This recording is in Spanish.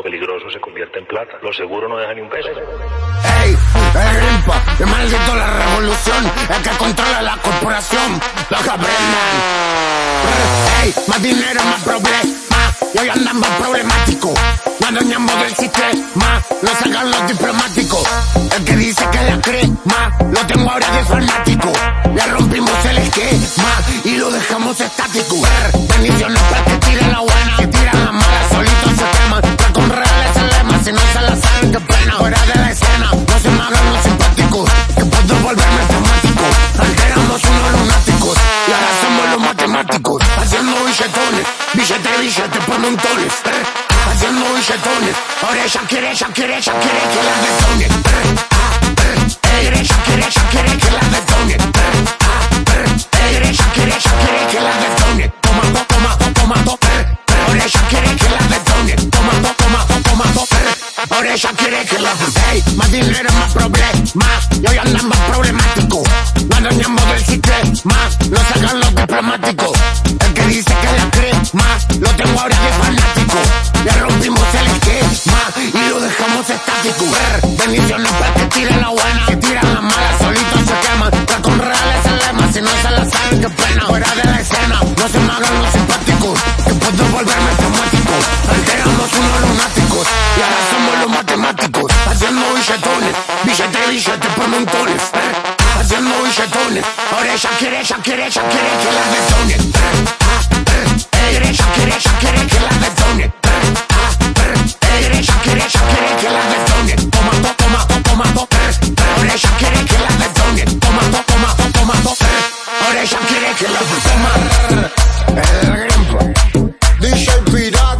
lo peligroso se convierte en plata. Lo seguro no deja ni un peso. Ey, el grimpa, el maldito la revolución, el que controla la corporación, los aprendan. Ey, más dinero, más problema, y hoy andan más problemáticos. No adueñamos del sistema, no salgan los diplomáticos. El que dice que la crema, lo tengo ahora de fanático. Le rompimos el esquema y lo dejamos estático. Los matemáticos. Haciendo billetones, billete, billete por montones. eh, Haciendo billetones, ahora ella quiere, ella quiere, ella quiere que la detone. eh, ah, eh, ella quiere, ella quiere que la detone. eh, ah, eh, ella quiere, ella quiere que la detone. Toma, to- toma, to- toma, to- eh, ahora ella quiere que la detone. Toma, to- toma, to- toma, to- eh, ahora ella quiere que la Ey, más dinero, más problemas, y hoy andan más problemáticos. No adueñamos del sistema, no sacan los diplomáticos. Estático. Bendiciones para que tiren la buena, que tiran la mala, solitos se queman. Pero con reales el lema, si no se la saben, qué pena. Fuera de la escena, no se me hagan los simpáticos, que puedo volverme traumático. Antes éramos unos lunáticos y ahora somos los matemáticos. Haciendo billetones, billete, billete por montones. eh, Haciendo billetones, ahora ella quiere, ella quiere, ella quiere que la eh, eh, quiere This fumar. El ejemplo. DJ Pirata.